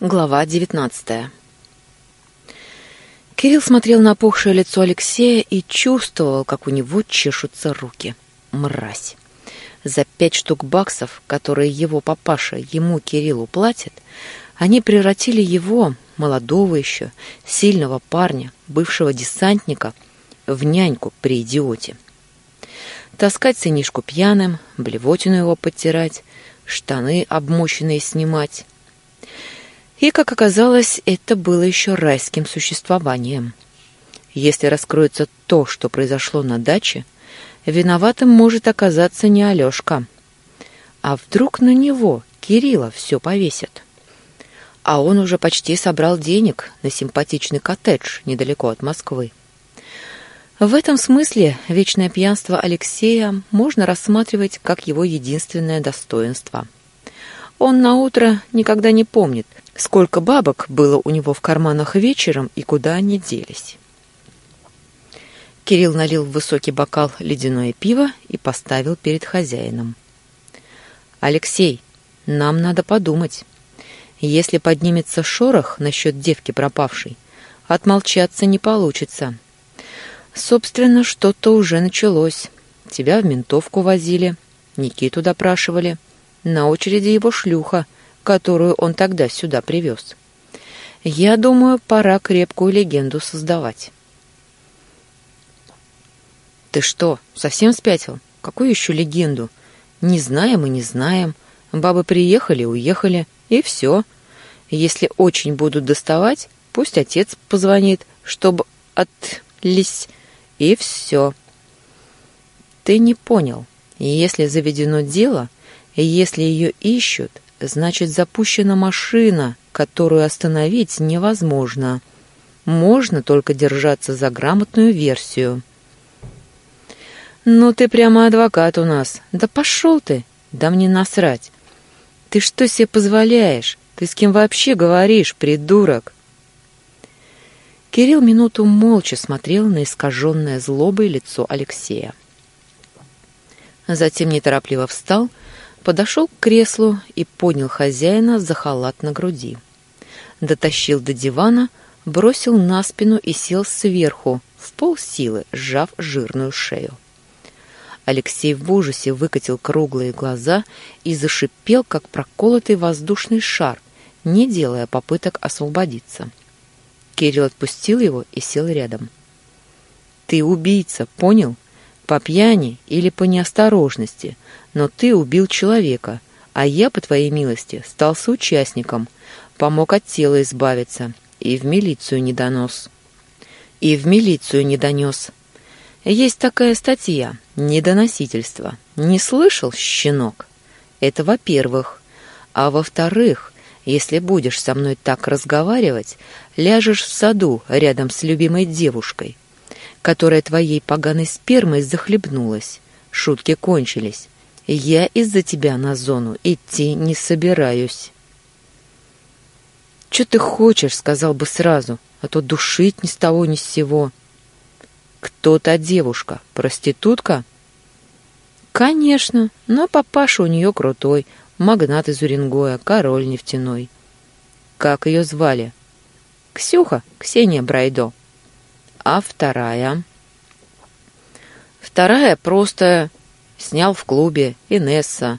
Глава девятнадцатая. Кирилл смотрел на опухшее лицо Алексея и чувствовал, как у него чешутся руки. Мразь. За пять штук баксов, которые его папаша ему, Кириллу, платит, они превратили его, молодого еще, сильного парня, бывшего десантника, в няньку при идиоте. Таскать сынишку пьяным, блевотину его подтирать, штаны обмоченные снимать — и, как оказалось, это было еще райским существованием. Если раскроется то, что произошло на даче, виноватым может оказаться не Алешка. А вдруг на него, Кирилла, все повесят? А он уже почти собрал денег на симпатичный коттедж недалеко от Москвы. В этом смысле вечное пьянство Алексея можно рассматривать как его единственное достоинство. Он на утро никогда не помнит, сколько бабок было у него в карманах вечером и куда они делись. Кирилл налил в высокий бокал ледяное пиво и поставил перед хозяином. «Алексей, нам надо подумать. Если поднимется шорох насчет девки пропавшей, отмолчаться не получится. Собственно, что-то уже началось. Тебя в ментовку возили, Никиту допрашивали. На очереди его шлюха — которую он тогда сюда привез. Я думаю, пора крепкую легенду создавать. Ты что, совсем спятил? Какую еще легенду? Не знаем и не знаем. Бабы приехали, уехали, и все. Если очень будут доставать, пусть отец позвонит, чтобы отлись, и все. Ты не понял. Если заведено дело, если ее ищут, Значит, запущена машина, которую остановить невозможно. Можно только держаться за грамотную версию. «Ну ты прямо адвокат у нас. Да пошел ты! Да мне насрать! Ты что себе позволяешь? Ты с кем вообще говоришь, придурок?» Кирилл минуту молча смотрел на искаженное злобой лицо Алексея. Затем неторопливо встал подошел к креслу и поднял хозяина за халат на груди. Дотащил до дивана, бросил на спину и сел сверху, в полсилы, сжав жирную шею. Алексей в ужасе выкатил круглые глаза и зашипел, как проколотый воздушный шар, не делая попыток освободиться. Кирилл отпустил его и сел рядом. «Ты убийца, понял? По пьяни или по неосторожности — но ты убил человека, а я, по твоей милости, стал соучастником, помог от тела избавиться и в милицию не донес. И в милицию не донес. Есть такая статья «Недоносительство». Не слышал, щенок? Это во-первых. А во-вторых, если будешь со мной так разговаривать, ляжешь в саду рядом с любимой девушкой, которая твоей поганой спермой захлебнулась. Шутки кончились. Я из-за тебя на зону идти не собираюсь. «Что ты хочешь?» — сказал бы сразу, а то душить ни с того ни с сего. «Кто та девушка? Проститутка?» «Конечно, но папаша у нее крутой, магнат из Уренгоя, король нефтяной». «Как ее звали?» «Ксюха, Ксения Брайдо». «А вторая?» «Вторая просто Снял в клубе Инесса.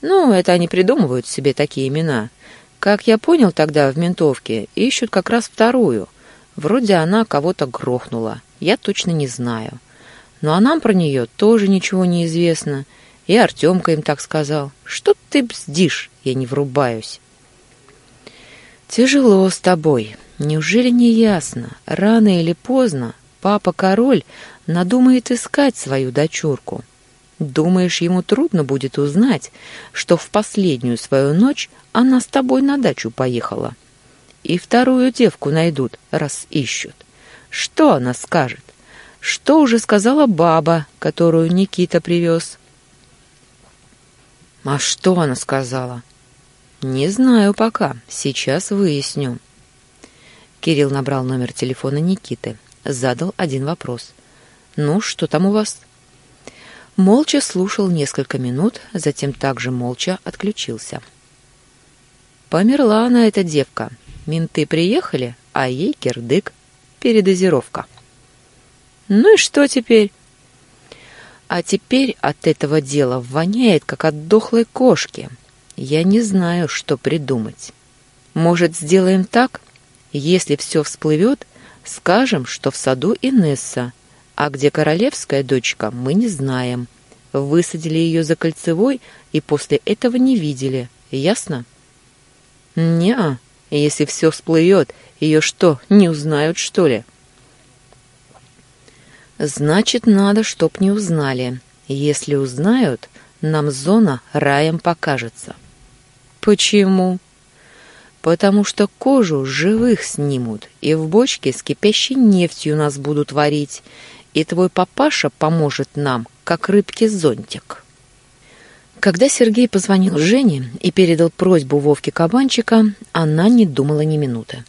Ну, это они придумывают себе такие имена. Как я понял тогда в ментовке, ищут как раз вторую. Вроде она кого-то грохнула. Я точно не знаю. Ну а нам про нее тоже ничего не известно. И Артемка им так сказал. Что ты бздишь? Я не врубаюсь. Тяжело с тобой. Неужели не ясно? Рано или поздно папа-король надумает искать свою дочурку. Думаешь, ему трудно будет узнать, что в последнюю свою ночь она с тобой на дачу поехала? И вторую девку найдут, раз ищут. Что она скажет? Что уже сказала баба, которую Никита привез? А что она сказала? Не знаю пока, сейчас выясню. Кирилл набрал номер телефона Никиты, задал один вопрос. «Ну, что там у вас?» Молча слушал несколько минут, затем также молча отключился. Померла она, эта девка. Менты приехали, а ей кирдык. Передозировка. Ну и что теперь? А теперь от этого дела воняет, как от дохлой кошки. Я не знаю, что придумать. Может, сделаем так? Если все всплывет, скажем, что в саду Инесса, а где королевская дочка, мы не знаем. Высадили ее за кольцевой и после этого не видели. Ясно? Не-а. Если все всплывет, ее что, не узнают, что ли? Значит, надо, чтоб не узнали. Если узнают, нам зона раем покажется. Почему? Потому что кожу живых снимут, и в бочке с кипящей нефтью нас будут варить, и твой папаша поможет нам, как рыбке зонтик. Когда Сергей позвонил Жене и передал просьбу Вовке Кабанчика, она не думала ни минуты.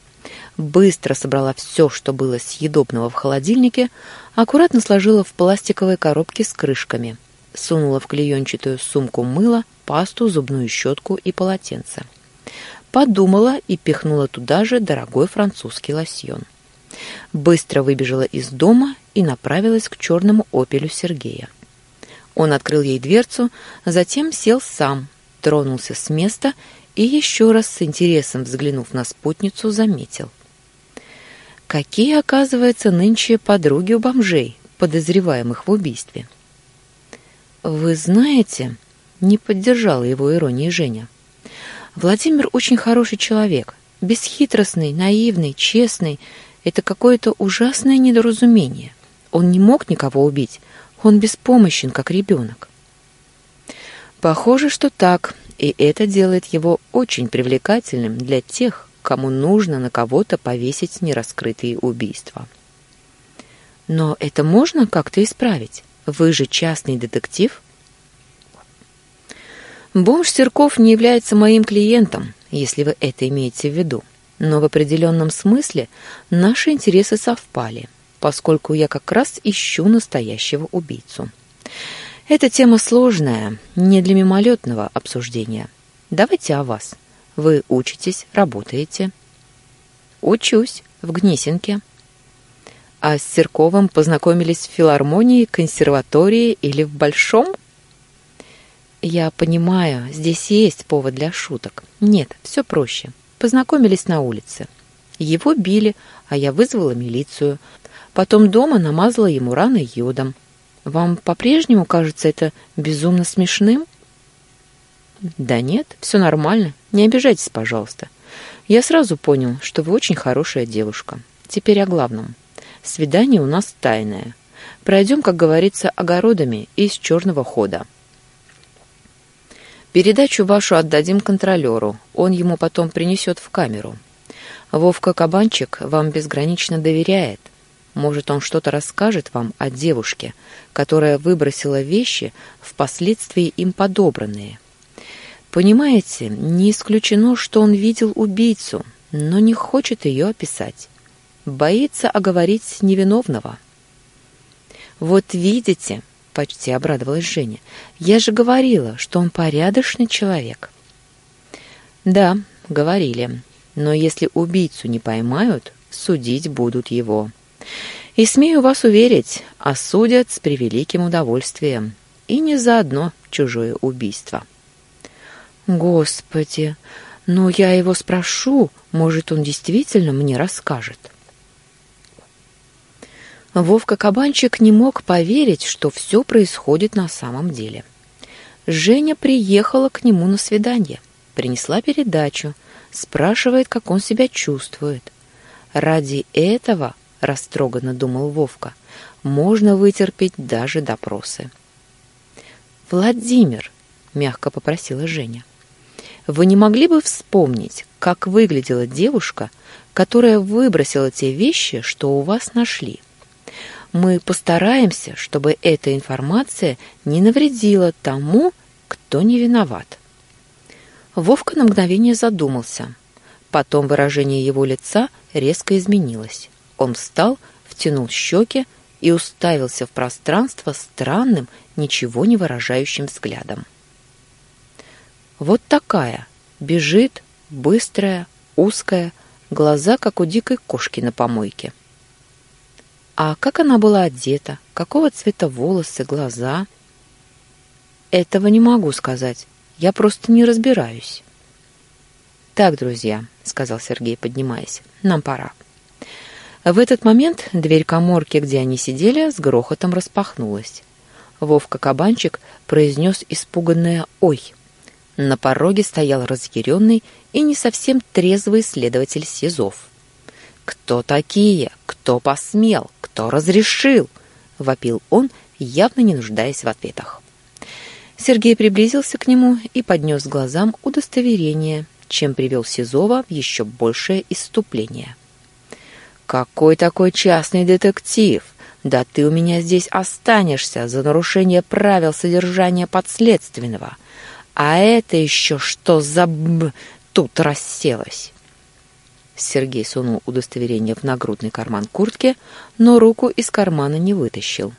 Быстро собрала все, что было съедобного в холодильнике, аккуратно сложила в пластиковые коробки с крышками, сунула в клеенчатую сумку мыло, пасту, зубную щетку и полотенце. Подумала и пихнула туда же дорогой французский лосьон. Быстро выбежала из дома и направилась к черному опелю Сергея. Он открыл ей дверцу, затем сел сам, тронулся с места и еще раз с интересом взглянув на спутницу, заметил. Какие, оказывается, нынче подруги у бомжей, подозреваемых в убийстве? Вы знаете, не поддержала его иронии Женя. Владимир очень хороший человек, бесхитростный, наивный, честный. Это какое-то ужасное недоразумение. Он не мог никого убить, он беспомощен, как ребенок. Похоже, что так, и это делает его очень привлекательным для тех, кому нужно на кого-то повесить нераскрытые убийства. Но это можно как-то исправить? Вы же частный детектив? Бомж Серков не является моим клиентом, если вы это имеете в виду. Но в определенном смысле наши интересы совпали – поскольку я как раз ищу настоящего убийцу. Эта тема сложная, не для мимолетного обсуждения. Давайте о вас. Вы учитесь, работаете? Учусь в Гнесинке. А с Серковым познакомились в филармонии, консерватории или в Большом? Я понимаю, здесь есть повод для шуток. Нет, все проще. Познакомились на улице. Его били, а я вызвала милицию. Потом дома намазала ему раны йодом. Вам по-прежнему кажется это безумно смешным? Да нет, все нормально. Не обижайтесь, пожалуйста. Я сразу понял, что вы очень хорошая девушка. Теперь о главном. Свидание у нас тайное. Пройдем, как говорится, огородами из черного хода. Передачу вашу отдадим контролеру. Он ему потом принесет в камеру. Вовка Кабанчик вам безгранично доверяет. Может, он что-то расскажет вам о девушке, которая выбросила вещи, впоследствии им подобранные. Понимаете, не исключено, что он видел убийцу, но не хочет ее описать. Боится оговорить невиновного. «Вот видите», — почти обрадовалась Женя, — «я же говорила, что он порядочный человек». «Да, говорили, но если убийцу не поймают, судить будут его». И смею вас уверить, осудят с превеликим удовольствием. И не за одно чужое убийство. Господи, ну я его спрошу, может, он действительно мне расскажет. Вовка Кабанчик не мог поверить, что все происходит на самом деле. Женя приехала к нему на свидание, принесла передачу, спрашивает, как он себя чувствует. Ради этого — растроганно думал Вовка. «Можно вытерпеть даже допросы». «Владимир», — мягко попросила Женя, — «вы не могли бы вспомнить, как выглядела девушка, которая выбросила те вещи, что у вас нашли? Мы постараемся, чтобы эта информация не навредила тому, кто не виноват». Вовка на мгновение задумался. Потом выражение его лица резко изменилось. Он встал, втянул щеки и уставился в пространство странным, ничего не выражающим взглядом. Вот такая. Бежит, Быстрая, узкая, глаза, как у дикой кошки на помойке. А как она была одета? Какого цвета волосы, глаза? Этого не могу сказать. Я просто не разбираюсь. Так, друзья, сказал Сергей, поднимаясь. Нам пора. В этот момент дверь каморки, где они сидели, с грохотом распахнулась. Вовка Кабанчик произнес испуганное «Ой!». На пороге стоял разъяренный и не совсем трезвый следователь СИЗОВ. «Кто такие? Кто посмел? Кто разрешил?» — вопил он, явно не нуждаясь в ответах. Сергей приблизился к нему и поднес глазам удостоверение, чем привел Сизова в еще большее иступление. «Какой такой частный детектив? Да ты у меня здесь останешься за нарушение правил содержания подследственного. А это еще что за б... тут расселось?» Сергей сунул удостоверение в нагрудный карман куртки, но руку из кармана не вытащил.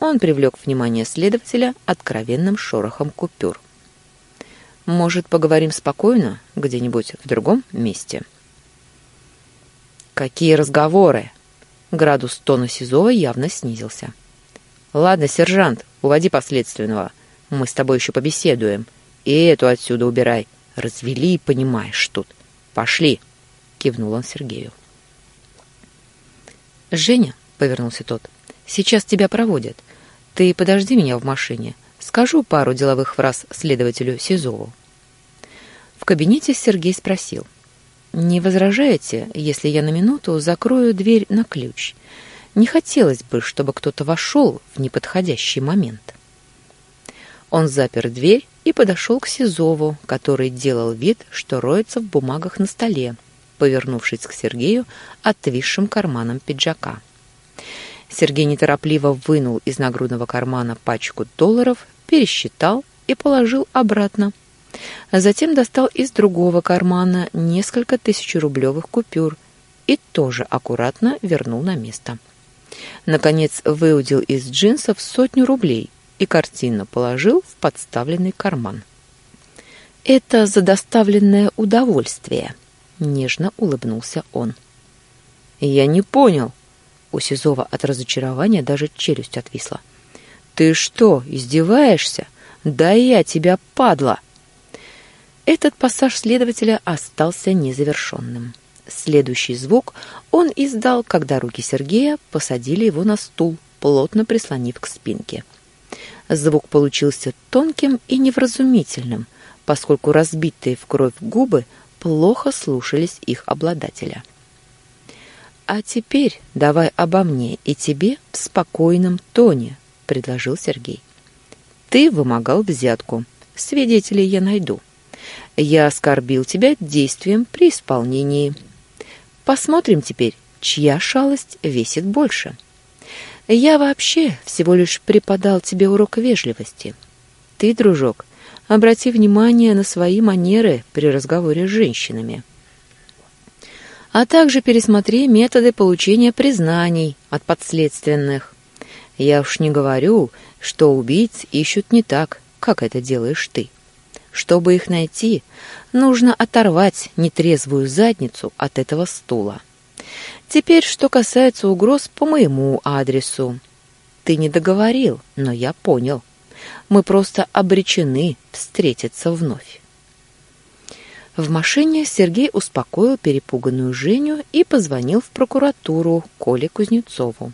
Он привлек внимание следователя откровенным шорохом купюр. «Может, поговорим спокойно, где-нибудь в другом месте?» «Какие разговоры?» Градус тона Сизова явно снизился. «Ладно, сержант, уводи последственного. Мы с тобой еще побеседуем. И эту отсюда убирай. Развели, понимаешь, тут. Пошли!» Кивнул он Сергею. Женя, повернулся тот. Сейчас тебя проводят. Ты подожди меня в машине. Скажу пару деловых фраз следователю Сизову. В кабинете Сергей спросил: "Не возражаете, если я на минуту закрою дверь на ключ? Не хотелось бы, чтобы кто-то вошел в неподходящий момент". Он запер дверь и подошел к Сизову, который делал вид, что роется в бумагах на столе, повернувшись к Сергею отвисшим карманом пиджака. Сергей неторопливо вынул из нагрудного кармана пачку долларов, пересчитал и положил обратно. Затем достал из другого кармана несколько тысячерублевых купюр и тоже аккуратно вернул на место. Наконец выудил из джинсов сотню рублей и картинно положил в подставленный карман. «Это за доставленное удовольствие», Нежно улыбнулся он. «Я не понял». У Сизова от разочарования даже челюсть отвисла. «Ты что, издеваешься? Да я тебя, падла!» Этот пассаж следователя остался незавершенным. Следующий звук он издал, когда руки Сергея посадили его на стул, плотно прислонив к спинке. Звук получился тонким и невразумительным, поскольку разбитые в кровь губы плохо слушались их обладателя. «А теперь давай обо мне и тебе в спокойном тоне», — предложил Сергей. «Ты вымогал взятку. Свидетелей я найду. Я оскорбил тебя действием при исполнении. Посмотрим теперь, чья шалость весит больше. Я вообще всего лишь преподал тебе урок вежливости. Ты, дружок, обрати внимание на свои манеры при разговоре с женщинами. А также пересмотри методы получения признаний от подследственных. Я уж не говорю, что убийц ищут не так, как это делаешь ты. Чтобы их найти, нужно оторвать нетрезвую задницу от этого стула. Теперь, что касается угроз по моему адресу. Ты не договорил, но я понял. Мы просто обречены встретиться вновь. В машине Сергей успокоил перепуганную Женю и позвонил в прокуратуру Коле Кузнецову.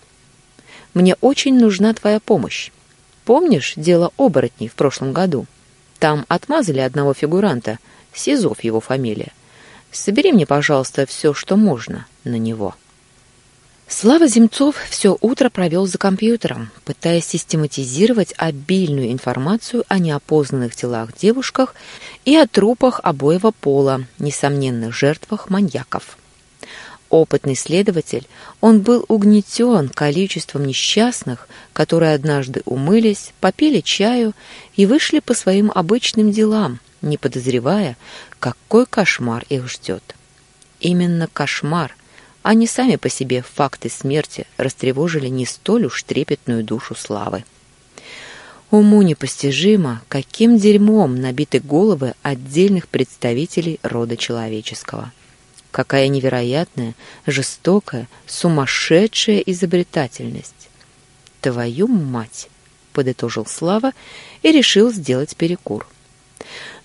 «Мне очень нужна твоя помощь. Помнишь дело оборотней в прошлом году? Там отмазали одного фигуранта, Сизов его фамилия. Собери мне, пожалуйста, все, что можно на него». Слава Земцов все утро провел за компьютером, пытаясь систематизировать обильную информацию о неопознанных телах девушках и о трупах обоего пола, несомненных жертвах маньяков. Опытный следователь, он был угнетен количеством несчастных, которые однажды умылись, попили чаю и вышли по своим обычным делам, не подозревая, какой кошмар их ждет. Именно кошмар – не сами по себе факты смерти растревожили не столь уж трепетную душу Славы. Уму непостижимо, каким дерьмом набиты головы отдельных представителей рода человеческого. Какая невероятная, жестокая, сумасшедшая изобретательность. «Твою мать!» — подытожил Слава и решил сделать перекур.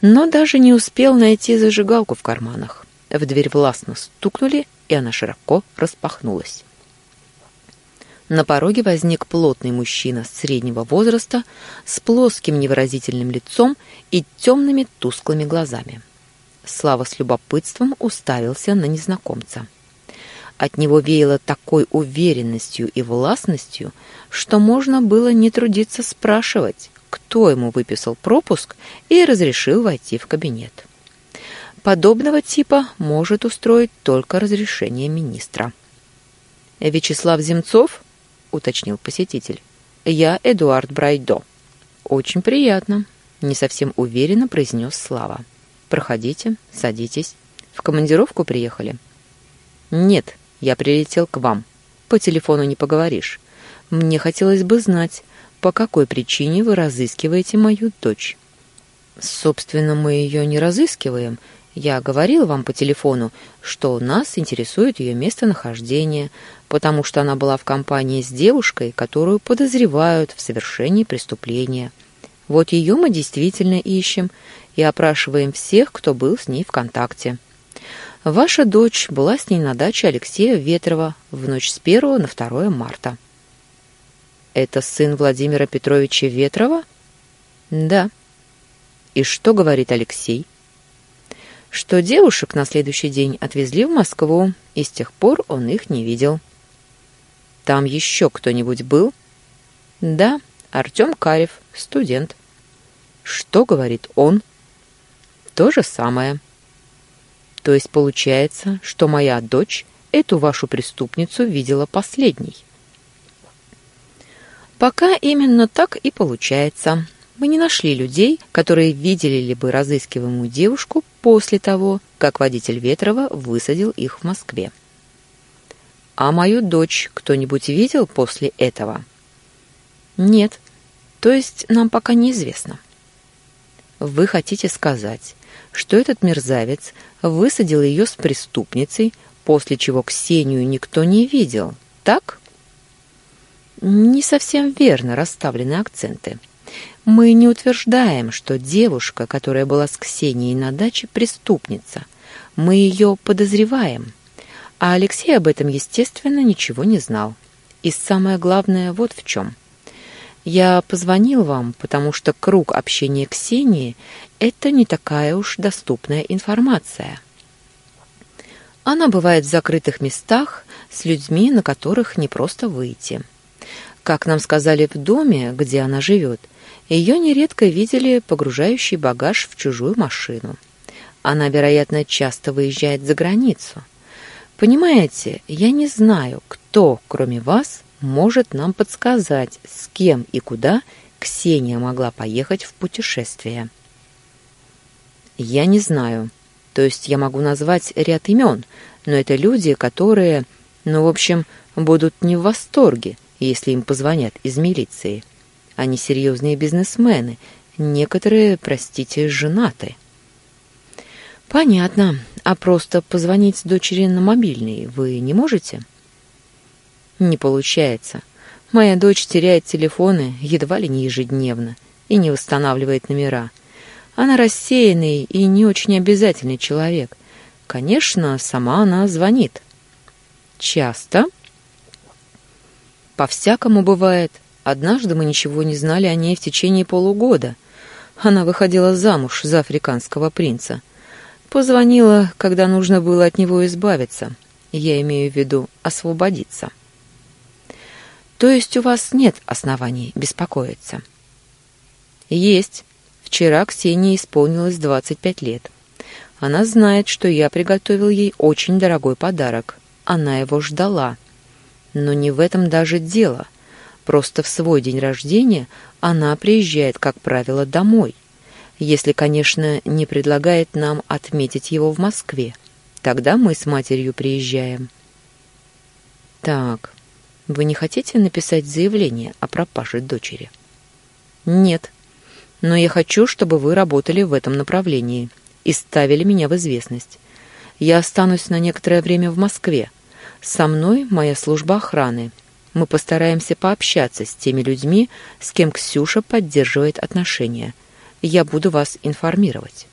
Но даже не успел найти зажигалку в карманах. В дверь властно стукнули, и она широко распахнулась. На пороге возник плотный мужчина среднего возраста с плоским невыразительным лицом и темными тусклыми глазами. Слава с любопытством уставился на незнакомца. От него веяло такой уверенностью и властностью, что можно было не трудиться спрашивать, кто ему выписал пропуск и разрешил войти в кабинет. Подобного типа может устроить только разрешение министра. «Вячеслав Земцов?» — уточнил посетитель. «Я Эдуард Брайдо». «Очень приятно», — не совсем уверенно произнес Слава. «Проходите, садитесь. В командировку приехали?» «Нет, я прилетел к вам. По телефону не поговоришь. Мне хотелось бы знать, по какой причине вы разыскиваете мою дочь?» «Собственно, мы ее не разыскиваем», я говорил вам по телефону, что нас интересует ее местонахождение, потому что она была в компании с девушкой, которую подозревают в совершении преступления. Вот ее мы действительно ищем и опрашиваем всех, кто был с ней в контакте. Ваша дочь была с ней на даче Алексея Ветрова в ночь с 1 на 2 марта. Это сын Владимира Петровича Ветрова? Да. И что говорит Алексей? Что девушек на следующий день отвезли в Москву, и с тех пор он их не видел. Там еще кто-нибудь был? Да, Артем Карев, студент. Что говорит он? То же самое. То есть получается, что моя дочь эту вашу преступницу видела последней. Пока именно так и получается мы не нашли людей, которые видели ли бы разыскиваемую девушку после того, как водитель Ветрова высадил их в Москве. А мою дочь кто-нибудь видел после этого? Нет. То есть нам пока неизвестно. Вы хотите сказать, что этот мерзавец высадил ее с преступницей, после чего Ксению никто не видел, так? Не совсем верно расставлены акценты. Мы не утверждаем, что девушка, которая была с Ксенией на даче, преступница. Мы ее подозреваем. А Алексей об этом, естественно, ничего не знал. И самое главное вот в чем. Я позвонил вам, потому что круг общения Ксении – это не такая уж доступная информация. Она бывает в закрытых местах с людьми, на которых не просто выйти. Как нам сказали в доме, где она живет, ее нередко видели погружающий багаж в чужую машину. Она, вероятно, часто выезжает за границу. Понимаете, я не знаю, кто, кроме вас, может нам подсказать, с кем и куда Ксения могла поехать в путешествие. Я не знаю. То есть я могу назвать ряд имен, но это люди, которые, ну, в общем, будут не в восторге, если им позвонят из милиции. Они серьезные бизнесмены. Некоторые, простите, женаты. Понятно. А просто позвонить дочери на мобильный вы не можете? Не получается. Моя дочь теряет телефоны едва ли не ежедневно и не восстанавливает номера. Она рассеянный и не очень обязательный человек. Конечно, сама она звонит. Часто? По-всякому бывает. Однажды мы ничего не знали о ней в течение полугода. Она выходила замуж за африканского принца. Позвонила, когда нужно было от него избавиться. Я имею в виду освободиться. То есть у вас нет оснований беспокоиться? Есть. Вчера Ксении исполнилось 25 лет. Она знает, что я приготовил ей очень дорогой подарок. Она его ждала. Но не в этом даже дело — Просто в свой день рождения она приезжает, как правило, домой. Если, конечно, не предлагает нам отметить его в Москве. Тогда мы с матерью приезжаем. Так, вы не хотите написать заявление о пропаже дочери? Нет. Но я хочу, чтобы вы работали в этом направлении и ставили меня в известность. Я останусь на некоторое время в Москве. Со мной моя служба охраны. Мы постараемся пообщаться с теми людьми, с кем Ксюша поддерживает отношения. Я буду вас информировать.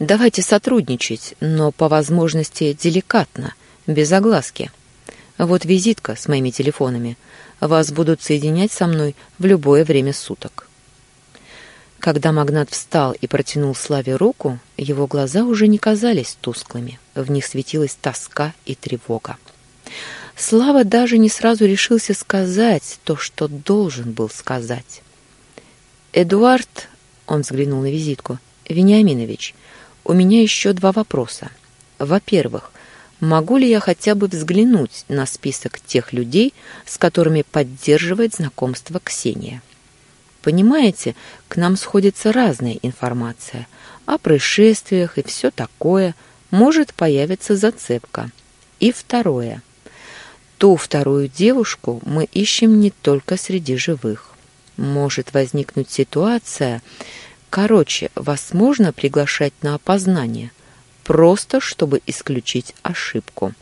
Давайте сотрудничать, но по возможности деликатно, без огласки. Вот визитка с моими телефонами. Вас будут соединять со мной в любое время суток. Когда магнат встал и протянул Славе руку, его глаза уже не казались тусклыми. В них светилась тоска и тревога. Слава даже не сразу решился сказать то, что должен был сказать. «Эдуард», — он взглянул на визитку, — «Вениаминович, у меня еще два вопроса. Во-первых, могу ли я хотя бы взглянуть на список тех людей, с которыми поддерживает знакомство Ксения?» Понимаете, к нам сходится разная информация о происшествиях и все такое. Может появиться зацепка. И второе. Ту вторую девушку мы ищем не только среди живых. Может возникнуть ситуация... Короче, вас можно приглашать на опознание, просто чтобы исключить ошибку.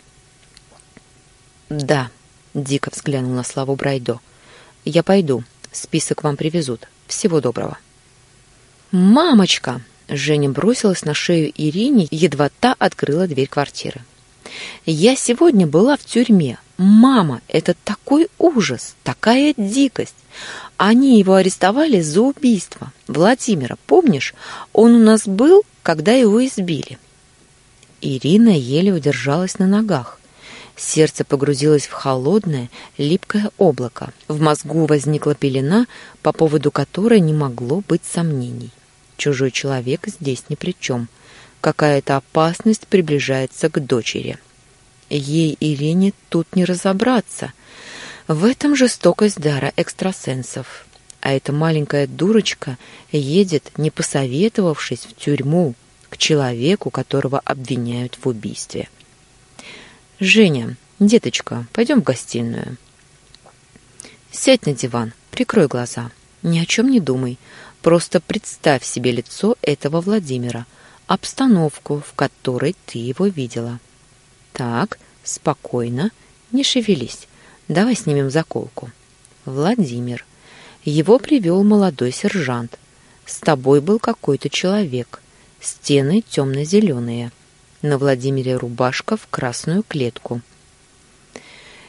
«Да», — дико взглянул на Славу Брайдо, — «я пойду». Список вам привезут. Всего доброго. Мамочка! Женя бросилась на шею Ирине, едва та открыла дверь квартиры. Я сегодня была в тюрьме. Мама, это такой ужас, такая дикость. Они его арестовали за убийство. Владимира, помнишь? Он у нас был, когда его избили. Ирина еле удержалась на ногах. Сердце погрузилось в холодное, липкое облако. В мозгу возникла пелена, по поводу которой не могло быть сомнений. Чужой человек здесь ни при чем. Какая-то опасность приближается к дочери. Ей, Ирине, тут не разобраться. В этом жестокость дара экстрасенсов. А эта маленькая дурочка едет, не посоветовавшись, в тюрьму к человеку, которого обвиняют в убийстве. «Женя, деточка, пойдем в гостиную». «Сядь на диван, прикрой глаза. Ни о чем не думай. Просто представь себе лицо этого Владимира, обстановку, в которой ты его видела. Так, спокойно, не шевелись. Давай снимем заколку. Владимир. Его привел молодой сержант. С тобой был какой-то человек. Стены темно-зеленые на Владимире рубашка в красную клетку.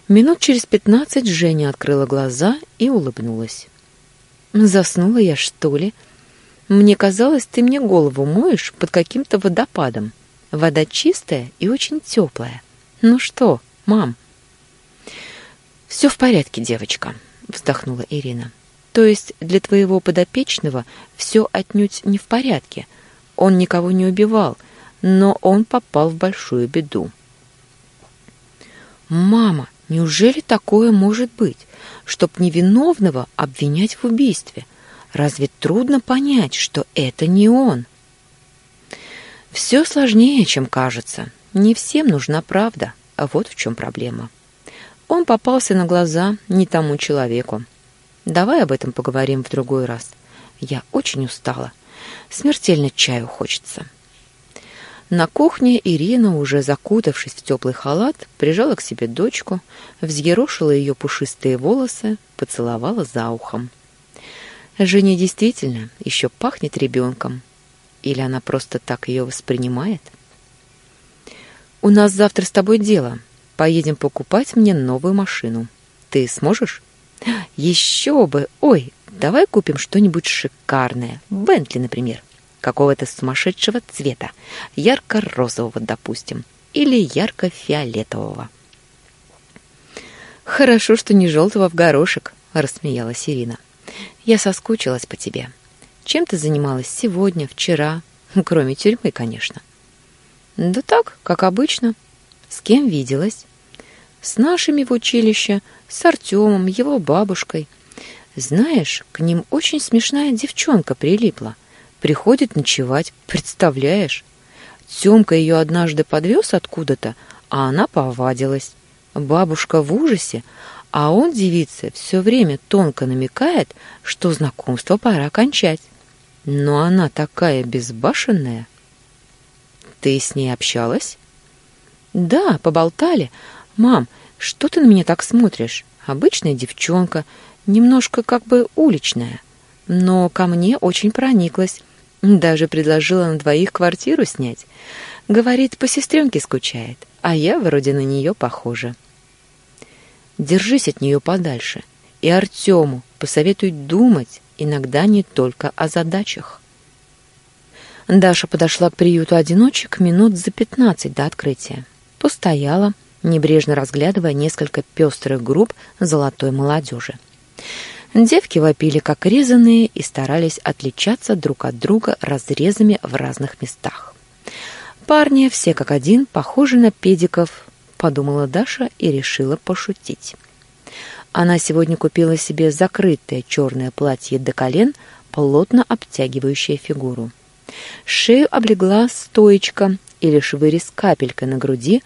Минут через пятнадцать Женя открыла глаза и улыбнулась. «Заснула я, что ли? Мне казалось, ты мне голову моешь под каким-то водопадом. Вода чистая и очень теплая. Ну что, мам?» «Все в порядке, девочка», — вздохнула Ирина. «То есть для твоего подопечного все отнюдь не в порядке. Он никого не убивал, — но он попал в большую беду. «Мама, неужели такое может быть, чтоб невиновного обвинять в убийстве? Разве трудно понять, что это не он?» «Все сложнее, чем кажется. Не всем нужна правда, а вот в чем проблема. Он попался на глаза не тому человеку. Давай об этом поговорим в другой раз. Я очень устала. Смертельно чаю хочется». На кухне Ирина, уже закутавшись в теплый халат, прижала к себе дочку, взъерошила ее пушистые волосы, поцеловала за ухом. Женя действительно еще пахнет ребенком. Или она просто так ее воспринимает? «У нас завтра с тобой дело. Поедем покупать мне новую машину. Ты сможешь?» «Еще бы! Ой, давай купим что-нибудь шикарное. Бентли, например» какого-то сумасшедшего цвета, ярко-розового, допустим, или ярко-фиолетового. «Хорошо, что не желтого в горошек», — рассмеялась Ирина. «Я соскучилась по тебе. Чем ты занималась сегодня, вчера? Кроме тюрьмы, конечно». «Да так, как обычно. С кем виделась?» «С нашими в училище, с Артемом, его бабушкой. Знаешь, к ним очень смешная девчонка прилипла. Приходит ночевать, представляешь? Тёмка ее однажды подвез откуда-то, а она повадилась. Бабушка в ужасе, А он девице все время тонко намекает, что знакомство пора кончать. Но она такая безбашенная. Ты с ней общалась? Да, поболтали. Мам, что ты на меня так смотришь? Обычная девчонка, немножко как бы уличная. Но ко мне очень прониклась. Даже предложила на двоих квартиру снять. Говорит, по сестренке скучает, а я вроде на нее похожа. Держись от нее подальше. И Артему посоветуй думать иногда не только о задачах. Даша подошла к приюту одиночек минут за пятнадцать до открытия. Постояла, небрежно разглядывая несколько пестрых групп золотой молодежи. Девки вопили как резаные и старались отличаться друг от друга разрезами в разных местах. Парни все как один похожи на педиков, подумала Даша и решила пошутить. Она сегодня купила себе закрытое черное платье до колен, плотно обтягивающее фигуру. Шею облегла стоечка, и лишь вырез капелька на груди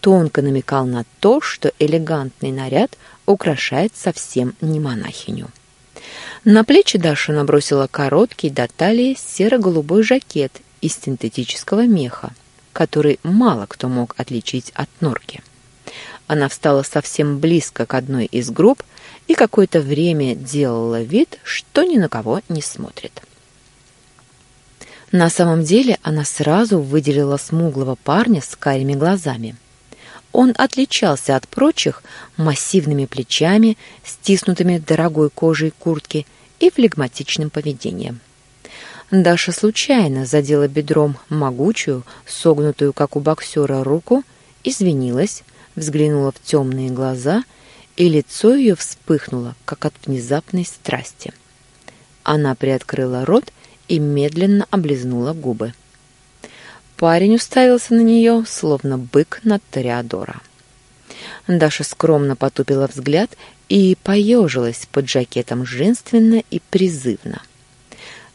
тонко намекал на то, что элегантный наряд украшает совсем не монахиню. На плечи Даша набросила короткий до талии серо-голубой жакет из синтетического меха который мало кто мог отличить от норки. Она встала совсем близко к одной из групп и какое-то время делала вид, что ни на кого не смотрит. На самом деле она сразу выделила смуглого парня с карими глазами. Он отличался от прочих массивными плечами, стиснутыми дорогой кожей куртки и флегматичным поведением. Даша случайно задела бедром могучую, согнутую, как у боксера, руку, извинилась, взглянула в темные глаза, и лицо ее вспыхнуло, как от внезапной страсти. Она приоткрыла рот и медленно облизнула губы. Парень уставился на нее, словно бык на Тореадора. Даша скромно потупила взгляд и поежилась под жакетом женственно и призывно.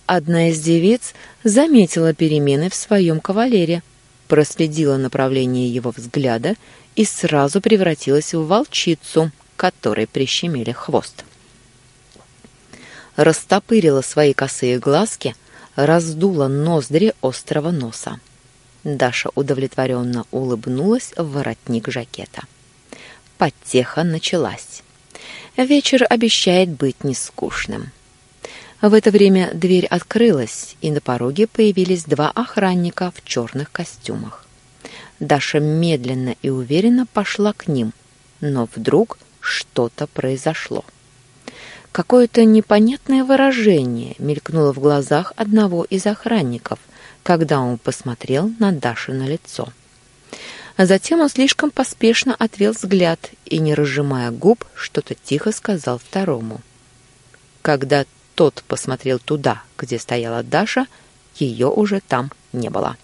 Одна из девиц заметила перемены в своем кавалере, проследила направление его взгляда и сразу превратилась в волчицу, которой прищемили хвост. Растопырила свои косые глазки, раздула ноздри острого носа. Даша удовлетворенно улыбнулась в воротник жакета. Подтеха началась. Вечер обещает быть нескучным. В это время дверь открылась, и на пороге появились два охранника в черных костюмах. Даша медленно и уверенно пошла к ним, но вдруг что-то произошло. Какое-то непонятное выражение мелькнуло в глазах одного из охранников, когда он посмотрел на Дашино лицо. Затем он слишком поспешно отвел взгляд и, не разжимая губ, что-то тихо сказал второму. Когда тот посмотрел туда, где стояла Даша, ее уже там не было.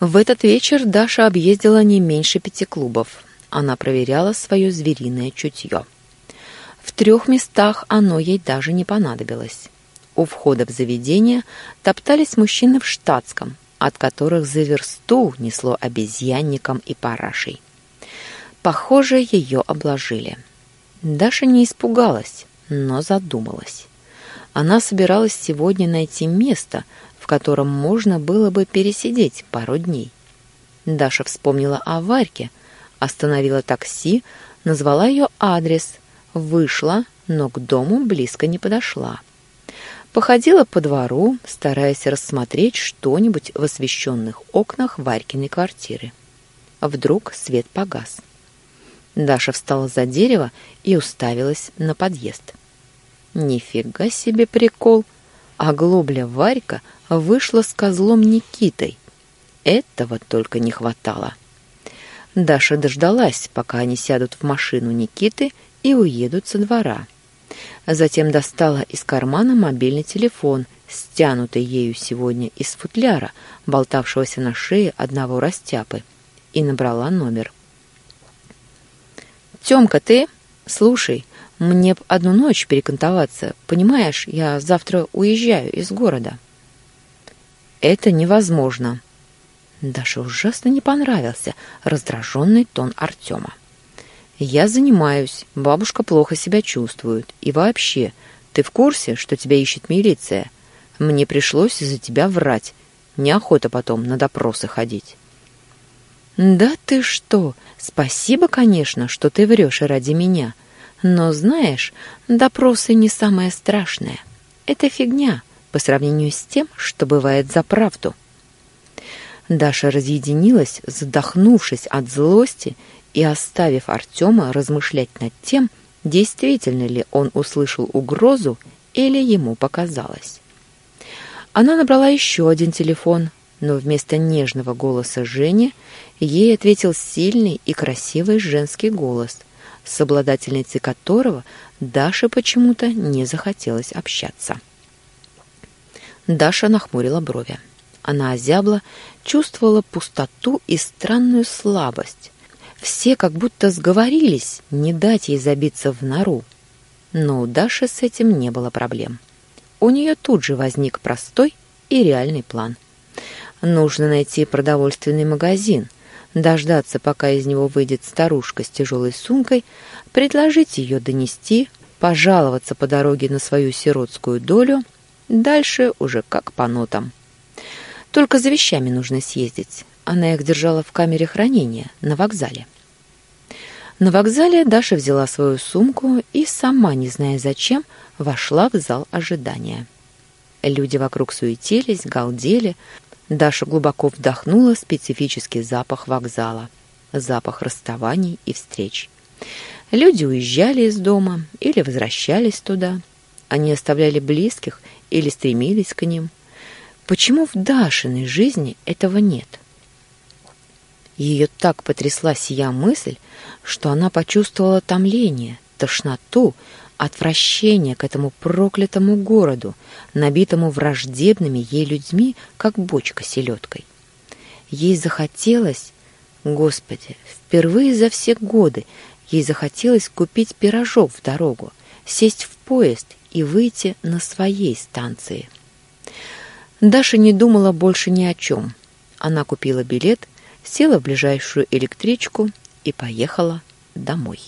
В этот вечер Даша объездила не меньше пяти клубов. Она проверяла свое звериное чутье. В трех местах оно ей даже не понадобилось. У входа в заведение топтались мужчины в штатском, от которых за версту несло обезьянником и парашей. Похоже, ее обложили. Даша не испугалась но задумалась. Она собиралась сегодня найти место, в котором можно было бы пересидеть пару дней. Даша вспомнила о Варьке, остановила такси, назвала ее адрес, вышла, но к дому близко не подошла. Походила по двору, стараясь рассмотреть что-нибудь в освещенных окнах Варькиной квартиры. Вдруг свет погас. Даша встала за дерево и уставилась на подъезд. Нифига себе прикол! А глобля Варька вышла с козлом Никитой. Этого только не хватало. Даша дождалась, пока они сядут в машину Никиты и уедут со двора. Затем достала из кармана мобильный телефон, стянутый ею сегодня из футляра, болтавшегося на шее одного растяпы, и набрала номер. «Тёмка, ты? Слушай, мне б одну ночь перекантоваться. Понимаешь, я завтра уезжаю из города». «Это невозможно». Даша ужасно не понравился раздраженный тон Артема. Я занимаюсь, бабушка плохо себя чувствует. И вообще, ты в курсе, что тебя ищет милиция? Мне пришлось из-за тебя врать. Неохота потом на допросы ходить. Да ты что? Спасибо, конечно, что ты врешь ради меня. Но знаешь, допросы не самое страшное. Это фигня по сравнению с тем, что бывает за правду. Даша разъединилась, задохнувшись от злости и оставив Артема размышлять над тем, действительно ли он услышал угрозу или ему показалось. Она набрала еще один телефон, но вместо нежного голоса Жени ей ответил сильный и красивый женский голос, с обладательницей которого Даше почему-то не захотелось общаться. Даша нахмурила брови. Она озябла, чувствовала пустоту и странную слабость. Все как будто сговорились не дать ей забиться в нору. Но у Даши с этим не было проблем. У нее тут же возник простой и реальный план. Нужно найти продовольственный магазин, дождаться, пока из него выйдет старушка с тяжелой сумкой, предложить ее донести, пожаловаться по дороге на свою сиротскую долю, дальше уже как по нотам. Только за вещами нужно съездить. Она их держала в камере хранения на вокзале. На вокзале Даша взяла свою сумку и, сама не зная зачем, вошла в зал ожидания. Люди вокруг суетились, галдели. Даша глубоко вдохнула специфический запах вокзала, запах расставаний и встреч. Люди уезжали из дома или возвращались туда. Они оставляли близких или стремились к ним. Почему в Дашиной жизни этого нет? Ее так потрясла сия мысль, что она почувствовала томление, тошноту, отвращение к этому проклятому городу, набитому враждебными ей людьми, как бочка селедкой. Ей захотелось, Господи, впервые за все годы ей захотелось купить пирожок в дорогу, сесть в поезд и выйти на своей станции. Даша не думала больше ни о чем. Она купила билет, села в ближайшую электричку и поехала домой.